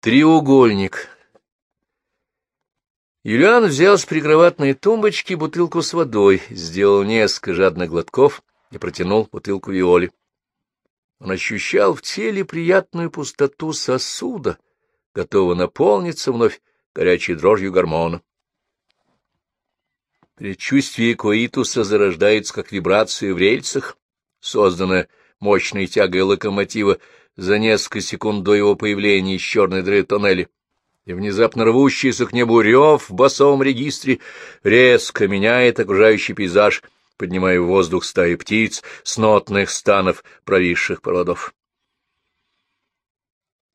Треугольник. Юлиан взял с прикроватной тумбочки бутылку с водой, сделал несколько жадных глотков и протянул бутылку Виоле. Он ощущал в теле приятную пустоту сосуда, готового наполниться вновь горячей дрожью гормона. Предчувствие коитуса зарождается как вибрация в рельсах, созданная мощной тягой локомотива за несколько секунд до его появления из черной дыры тоннеля, и внезапно рвущийся к небу рев в басовом регистре резко меняет окружающий пейзаж, поднимая в воздух стаи птиц с нотных станов провисших проводов.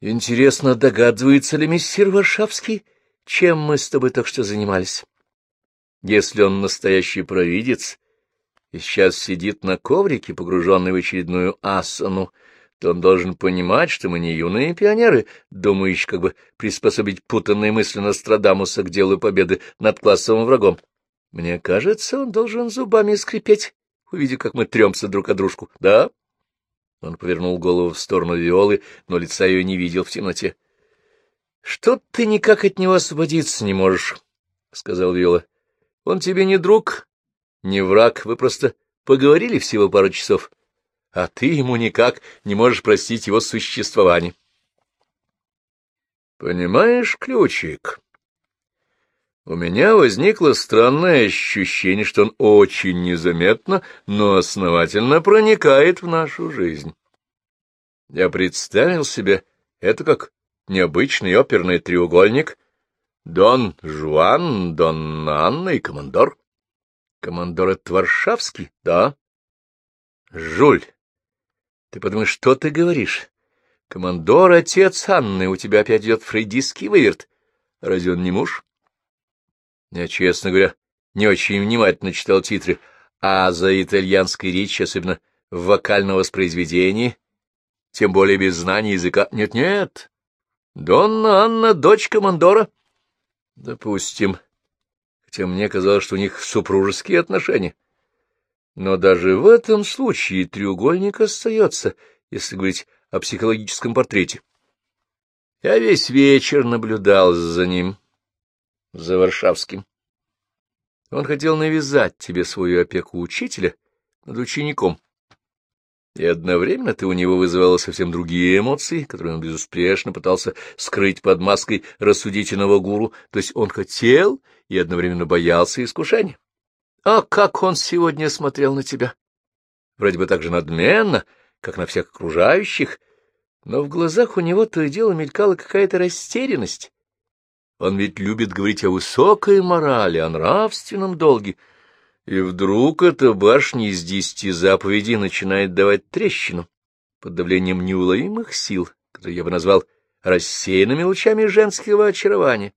Интересно, догадывается ли мистер Варшавский, чем мы с тобой так что занимались? Если он настоящий провидец и сейчас сидит на коврике, погруженный в очередную асану, то он должен понимать, что мы не юные пионеры, думающие как бы приспособить путанные мысли Нострадамуса к делу победы над классовым врагом. Мне кажется, он должен зубами скрипеть, увидев, как мы тремся друг о дружку. Да? Он повернул голову в сторону Виолы, но лица ее не видел в темноте. — Что ты никак от него освободиться не можешь, — сказал Виола. — Он тебе не друг, не враг, вы просто поговорили всего пару часов. — а ты ему никак не можешь простить его существование. Понимаешь, ключик, у меня возникло странное ощущение, что он очень незаметно, но основательно проникает в нашу жизнь. Я представил себе это как необычный оперный треугольник. Дон Жуан, Дон Анна и командор. Командор — это Варшавский, да? Жуль, ты подумай, что ты говоришь? Командор, отец Анны, у тебя опять идет фрейдистский выверт. Разве он не муж? Я, честно говоря, не очень внимательно читал титры, а за итальянской речью, особенно в вокальном воспроизведении, тем более без знания языка... Нет-нет, Донна Анна — дочь командора. Допустим. Хотя мне казалось, что у них супружеские отношения. Но даже в этом случае треугольник остается, если говорить о психологическом портрете. Я весь вечер наблюдал за ним, за Варшавским. Он хотел навязать тебе свою опеку учителя над учеником. И одновременно ты у него вызывала совсем другие эмоции, которые он безуспешно пытался скрыть под маской рассудительного гуру, то есть он хотел и одновременно боялся искушения. А как он сегодня смотрел на тебя? Вроде бы так же надменно, как на всех окружающих, но в глазах у него то и дело мелькала какая-то растерянность. Он ведь любит говорить о высокой морали, о нравственном долге. И вдруг эта башня из десяти заповедей начинает давать трещину под давлением неуловимых сил, которые я бы назвал рассеянными лучами женского очарования.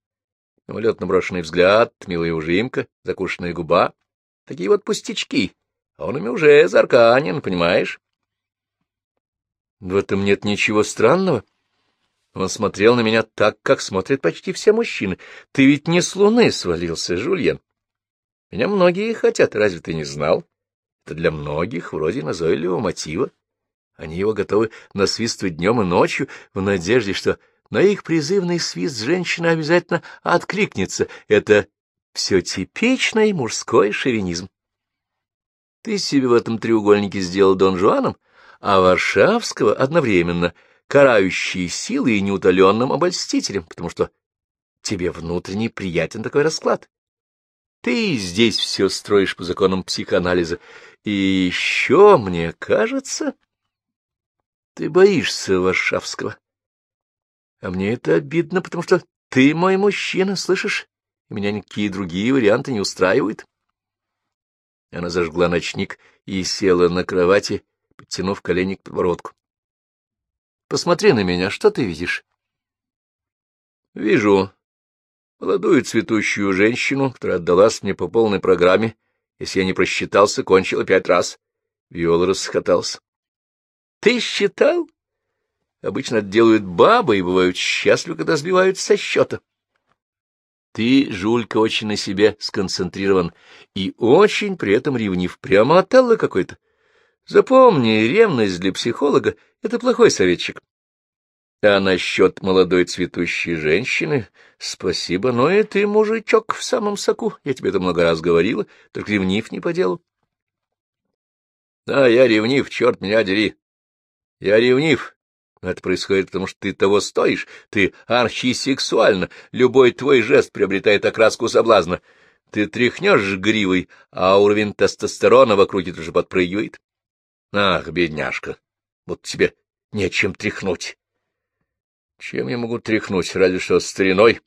Мимолетно брошенный взгляд, милая ужимка, закушенная губа — Такие вот пустячки. А он ими уже зарканен, понимаешь? В этом нет ничего странного. Он смотрел на меня так, как смотрят почти все мужчины. Ты ведь не с луны свалился, Жульен. Меня многие хотят, разве ты не знал? Это для многих вроде назойливого мотива. Они его готовы насвистывать днем и ночью в надежде, что на их призывный свист женщина обязательно откликнется. Это все типичный мужской шовинизм. Ты себе в этом треугольнике сделал Дон Жуаном, а Варшавского одновременно карающей силой и неутоленным обольстителем, потому что тебе внутренне приятен такой расклад. Ты здесь все строишь по законам психоанализа. И еще, мне кажется, ты боишься Варшавского. А мне это обидно, потому что ты мой мужчина, слышишь? И меня никакие другие варианты не устраивают. Она зажгла ночник и села на кровати, подтянув колени к подбородку. — Посмотри на меня, что ты видишь? — Вижу молодую цветущую женщину, которая отдалась мне по полной программе. Если я не просчитался, кончила пять раз. Виола расхотался. — Ты считал? Обычно это делают бабы и бывают счастливы, когда сбивают со счета. — ты, Жулька, очень на себе сконцентрирован и очень при этом ревнив, прямо отелло какой-то. Запомни, ревность для психолога — это плохой советчик. А насчет молодой цветущей женщины, спасибо, но и ты мужичок в самом соку. Я тебе это много раз говорила, только ревнив не по делу. Да, я ревнив, черт меня дери. Я ревнив. Это происходит потому, что ты того стоишь. Ты архисексуально. Любой твой жест приобретает окраску соблазна. Ты тряхнешь гривой, а уровень тестостерона в округе тоже подпрыгивает. Ах, бедняжка, вот тебе нечем тряхнуть. Чем я могу тряхнуть, разве что стариной?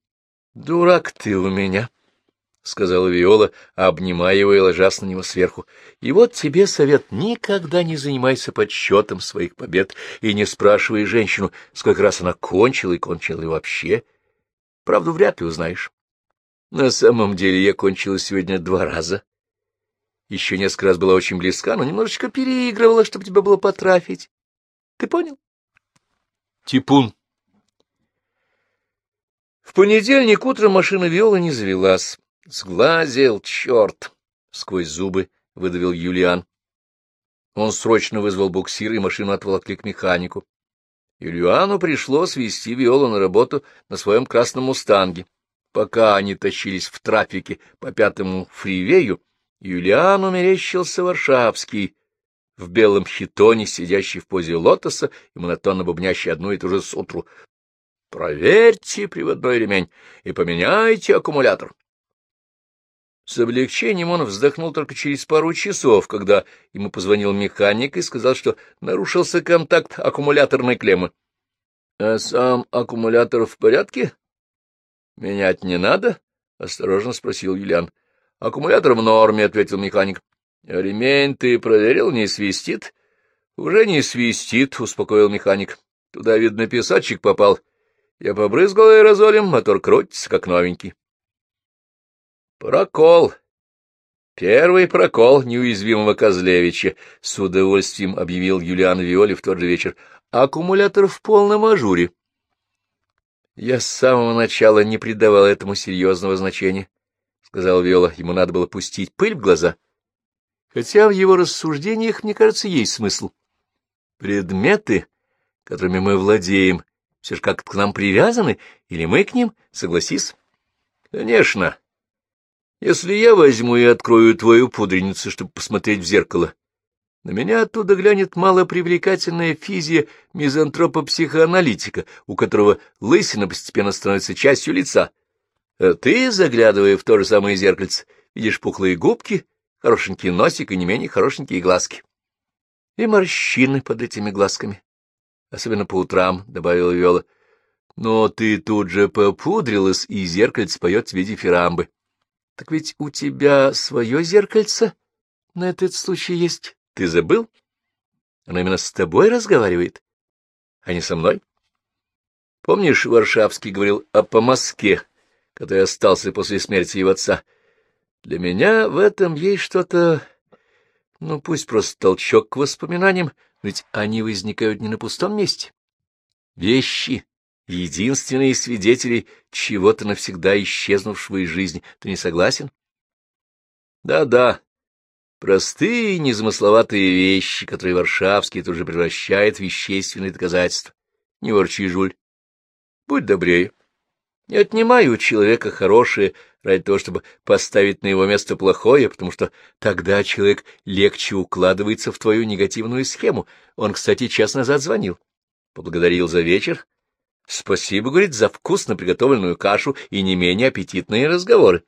Дурак ты у меня, — сказала Виола, обнимая его и ложась на него сверху. И вот тебе совет, никогда не занимайся подсчетом своих побед и не спрашивай женщину, сколько раз она кончила и кончила ли вообще. Правду вряд ли узнаешь. На самом деле я кончила сегодня два раза. Еще несколько раз была очень близка, но немножечко переигрывала, чтобы тебя было потрафить. Ты понял? Типун. В понедельник утром машина Виола не завелась. Сглазил, черт! Сквозь зубы выдавил Юлиан. Он срочно вызвал буксир, и машину отволокли к механику. Юлиану пришлось вести Виолу на работу на своем красном мустанге. Пока они тащились в трафике по пятому фривею, Юлиану мерещился Варшавский в белом хитоне, сидящий в позе лотоса и монотонно бубнящий одну и ту же сутру. «Проверьте приводной ремень и поменяйте аккумулятор». С облегчением он вздохнул только через пару часов, когда ему позвонил механик и сказал, что нарушился контакт аккумуляторной клеммы. — А сам аккумулятор в порядке? — Менять не надо? — осторожно спросил Юлиан. — Аккумулятор в норме, — ответил механик. — Ремень ты проверил, не свистит? — Уже не свистит, — успокоил механик. — Туда, видно, песочек попал. Я побрызгал аэрозолем, мотор крутится, как новенький. Прокол. Первый прокол неуязвимого Козлевича, — с удовольствием объявил Юлиан Виоли в тот же вечер. Аккумулятор в полном ажуре. Я с самого начала не придавал этому серьезного значения, — сказал Виола. Ему надо было пустить пыль в глаза. Хотя в его рассуждениях, мне кажется, есть смысл. Предметы, которыми мы владеем, все же как-то к нам привязаны, или мы к ним, согласись? — Конечно. Если я возьму и открою твою пудреницу, чтобы посмотреть в зеркало, на меня оттуда глянет малопривлекательная физия мизантропа-психоаналитика, у которого лысина постепенно становится частью лица. А ты, заглядывая в то же самое зеркальце, видишь пухлые губки, хорошенький носик и не менее хорошенькие глазки. И морщины под этими глазками. Особенно по утрам, — добавила Виола. Но ты тут же попудрилась, и зеркальце поет в виде дифирамбы. Так ведь у тебя свое зеркальце на этот случай есть. Ты забыл? Оно именно с тобой разговаривает, а не со мной. Помнишь, Варшавский говорил о помазке, который остался после смерти его отца? Для меня в этом есть что-то... Ну, пусть просто толчок к воспоминаниям, ведь они возникают не на пустом месте. Вещи, единственные свидетели чего-то навсегда исчезнувшего из жизни. Ты не согласен? Да-да, простые, незамысловатые вещи, которые Варшавский тут же превращает в вещественные доказательства. Не ворчи, Жуль. Будь добрее. Не отнимай у человека хорошее ради того, чтобы поставить на его место плохое, потому что тогда человек легче укладывается в твою негативную схему. Он, кстати, час назад звонил. Поблагодарил за вечер, Спасибо, говорит, за вкусно приготовленную кашу и не менее аппетитные разговоры.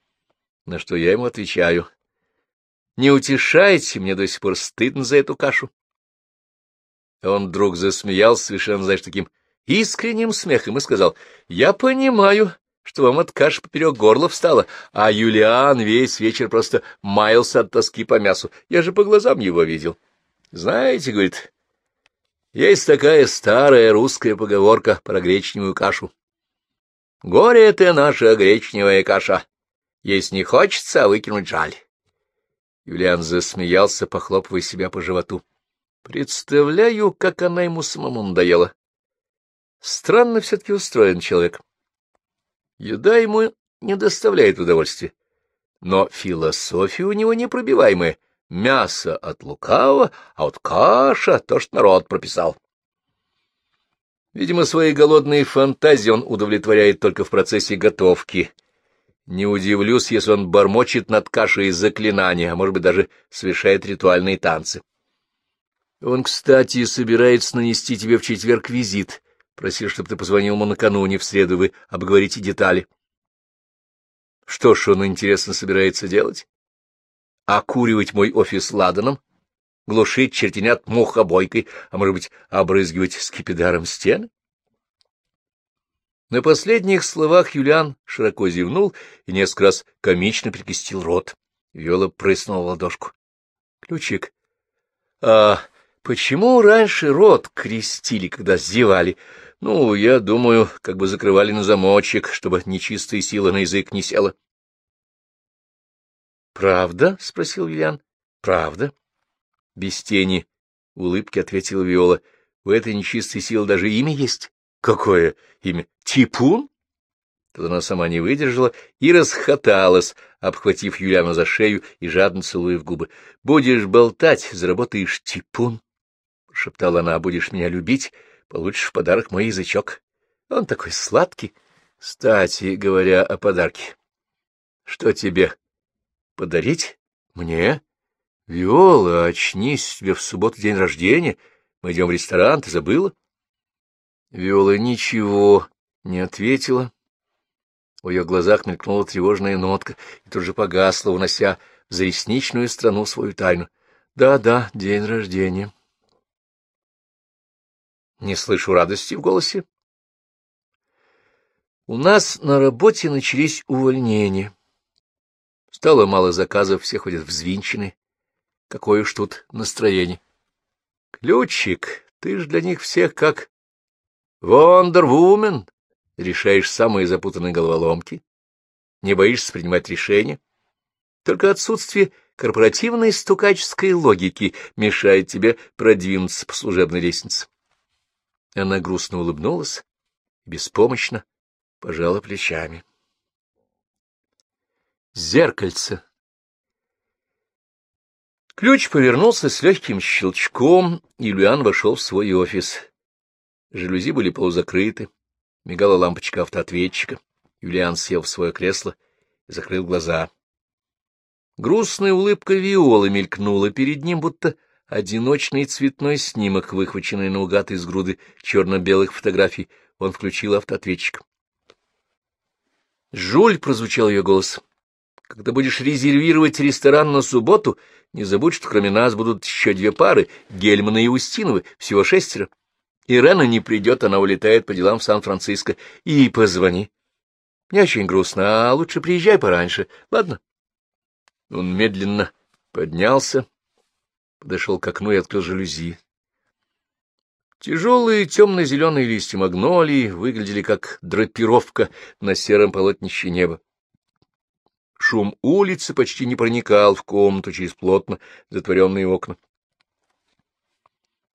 На что я ему отвечаю. Не утешайте, мне до сих пор стыдно за эту кашу. Он вдруг засмеялся, совершенно, знаешь, таким искренним смехом и сказал, я понимаю, что вам от каши поперек горла встала, а Юлиан весь вечер просто маялся от тоски по мясу. Я же по глазам его видел. Знаете, говорит, есть такая старая русская поговорка про гречневую кашу. Горе ты наша гречневая каша. Есть не хочется, а выкинуть жаль. Юлиан засмеялся, похлопывая себя по животу. Представляю, как она ему самому надоела. Странно все-таки устроен человек. Еда ему не доставляет удовольствия. Но философия у него непробиваемая — мясо от лукавого, а вот каша — то, что народ прописал. Видимо, свои голодные фантазии он удовлетворяет только в процессе готовки. Не удивлюсь, если он бормочет над кашей заклинания, а может быть, даже совершает ритуальные танцы. Он, кстати, собирается нанести тебе в четверг визит. Просил, чтобы ты позвонил ему накануне, в среду вы обговорите детали. Что ж он, интересно, собирается делать? Окуривать мой офис ладаном? Глушить чертенят мухобойкой, а, может быть, обрызгивать скипидаром стены? На последних словах Юлиан широко зевнул и несколько раз комично прикрестил рот. Виола прыснула ладошку. — Ключик, а почему раньше рот крестили, когда зевали? Ну, я думаю, как бы закрывали на замочек, чтобы нечистая сила на язык не села. — Правда? — спросил Юлиан. — Правда. Без тени улыбки ответила Виола. — У этой нечистой силы даже имя есть. — Какое имя? Типун? Тут она сама не выдержала и расхоталась, обхватив Юлиану за шею и жадно целуя в губы. — Будешь болтать, заработаешь типун, — шептала она, — будешь меня любить, получишь в подарок мой язычок. Он такой сладкий. Кстати, говоря о подарке, что тебе подарить? Мне? Виола, очнись, тебе в субботу день рождения, мы идем в ресторан, ты забыла? Виола ничего не ответила. В ее глазах мелькнула тревожная нотка и тут же погасла, унося в заресничную страну свою тайну. Да-да, день рождения. Не слышу радости в голосе. У нас на работе начались увольнения. Стало мало заказов, все ходят взвинчены. Какое уж тут настроение. Ключик, ты ж для них всех как Вондервумен, решаешь самые запутанные головоломки, не боишься принимать решения. Только отсутствие корпоративной стукаческой логики мешает тебе продвинуться по служебной лестнице. Она грустно улыбнулась, беспомощно пожала плечами. Зеркальце. Ключ повернулся с легким щелчком, и Люиан вошел в свой офис. Жалюзи были полузакрыты, мигала лампочка автоответчика. Юлиан сел в свое кресло и закрыл глаза. Грустная улыбка Виолы мелькнула перед ним, будто одиночный цветной снимок, выхваченный наугад из груды черно-белых фотографий. Он включил автоответчик. «Жуль!» — прозвучал ее голос. «Когда будешь резервировать ресторан на субботу, не забудь, что кроме нас будут еще две пары — Гельмана и Устиновы, всего шестеро. Ирена не придет, она улетает по делам в Сан-Франциско. И позвони. Мне очень грустно, а лучше приезжай пораньше, ладно? Он медленно поднялся, подошел к окну и открыл жалюзи. Тяжелые темно-зеленые листья магнолии выглядели как драпировка на сером полотнище неба. Шум улицы почти не проникал в комнату через плотно затворенные окна.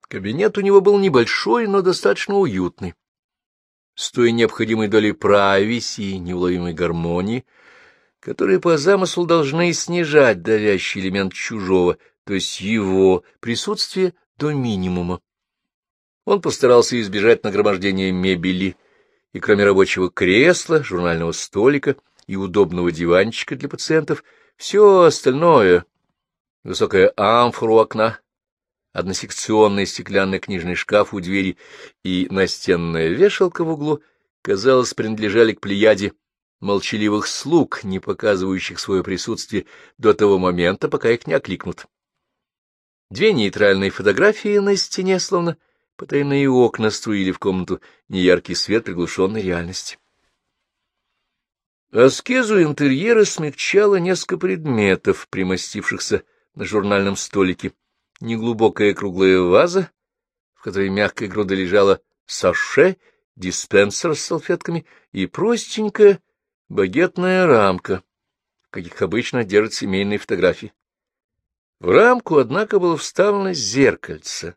Кабинет у него был небольшой, но достаточно уютный. С той необходимой долей прависи и неуловимой гармонии, которые по замыслу должны снижать давящий элемент чужого, то есть его присутствие до минимума. Он постарался избежать нагромождения мебели, и кроме рабочего кресла, журнального столика и удобного диванчика для пациентов, все остальное — высокая амфора у окна, односекционный стеклянный книжный шкаф у двери и настенная вешалка в углу, казалось, принадлежали к плеяде молчаливых слуг, не показывающих свое присутствие до того момента, пока их не окликнут. Две нейтральные фотографии на стене, словно потайные окна, струили в комнату неяркий свет приглушенной реальности. Аскезу интерьера смягчало несколько предметов, примостившихся на журнальном столике — неглубокая круглая ваза, в которой мягкой грудой лежала саше, диспенсер с салфетками и простенькая багетная рамка, каких обычно держат семейные фотографии. В рамку, однако, было вставлено зеркальце,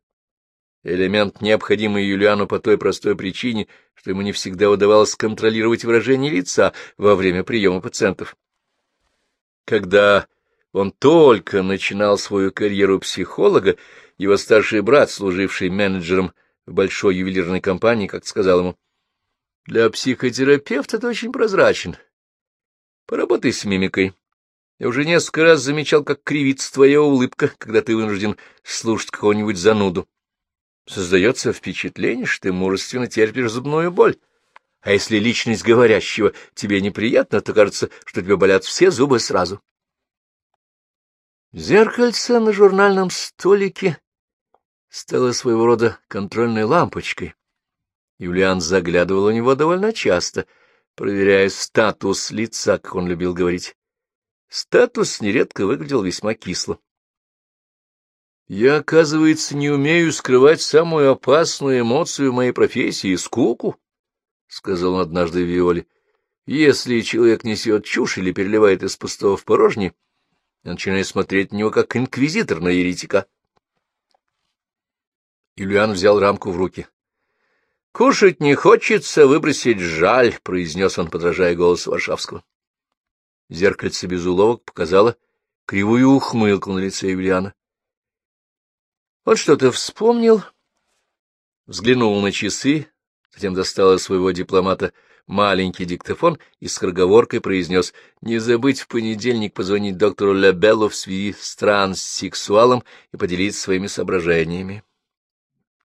элемент, необходимый Юлиану по той простой причине, что ему не всегда удавалось контролировать выражение лица во время приема пациентов. Когда он только начинал свою карьеру психолога, его старший брат, служивший менеджером в большой ювелирной компании, как сказал ему. Для психотерапевта ты очень прозрачен. Поработай с мимикой. Я уже несколько раз замечал, как кривится твоя улыбка, когда ты вынужден слушать какого-нибудь зануду. Создается впечатление, что ты мужественно терпишь зубную боль. А если личность говорящего тебе неприятна, то кажется, что тебе болят все зубы сразу. Зеркальце на журнальном столике стало своего рода контрольной лампочкой. Юлиан заглядывал у него довольно часто, проверяя статус лица, как он любил говорить. Статус нередко выглядел весьма кисло. Я, оказывается, не умею скрывать самую опасную эмоцию моей профессии — скуку, — сказал он однажды Виоле. Если человек несет чушь или переливает из пустого в порожни, я начинаю смотреть на него как инквизитор на еретика. Юлиан взял рамку в руки. — Кушать не хочется, выбросить жаль, — произнес он, подражая голосу Варшавского. Зеркальце без уловок показало кривую ухмылку на лице Юлиана. Он что-то вспомнил, взглянул на часы, затем достал из своего дипломата маленький диктофон и с скороговоркой произнес «Не забыть в понедельник позвонить доктору Лебеллу в связи с транссексуалом и поделиться своими соображениями».